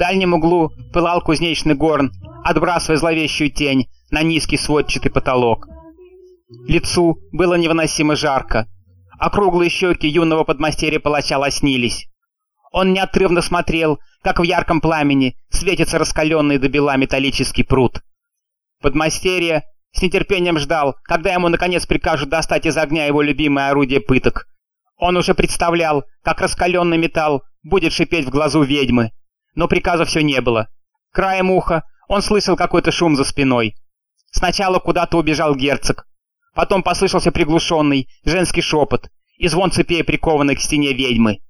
дальнем углу пылал кузнечный горн, отбрасывая зловещую тень на низкий сводчатый потолок. Лицу было невыносимо жарко. Округлые щеки юного подмастерья палача лоснились. Он неотрывно смотрел, как в ярком пламени светится раскаленный до бела металлический пруд. Подмастерье с нетерпением ждал, когда ему наконец прикажут достать из огня его любимое орудие пыток. Он уже представлял, как раскаленный металл будет шипеть в глазу ведьмы. Но приказа все не было. Краем уха он слышал какой-то шум за спиной. Сначала куда-то убежал герцог. Потом послышался приглушенный женский шепот и звон цепей, прикованных к стене ведьмы.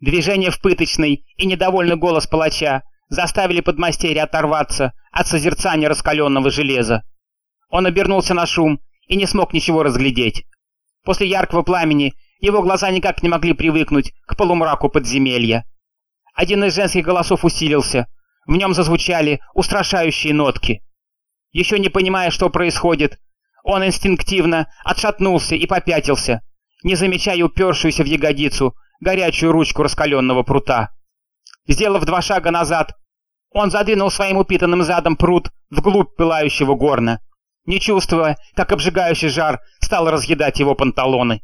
Движение в пыточной и недовольный голос палача заставили подмастерья оторваться от созерцания раскаленного железа. Он обернулся на шум и не смог ничего разглядеть. После яркого пламени его глаза никак не могли привыкнуть к полумраку подземелья. Один из женских голосов усилился. В нем зазвучали устрашающие нотки. Еще не понимая, что происходит, он инстинктивно отшатнулся и попятился, не замечая упершуюся в ягодицу горячую ручку раскаленного прута. Сделав два шага назад, он задвинул своим упитанным задом прут вглубь пылающего горна, не чувствуя, как обжигающий жар стал разъедать его панталоны.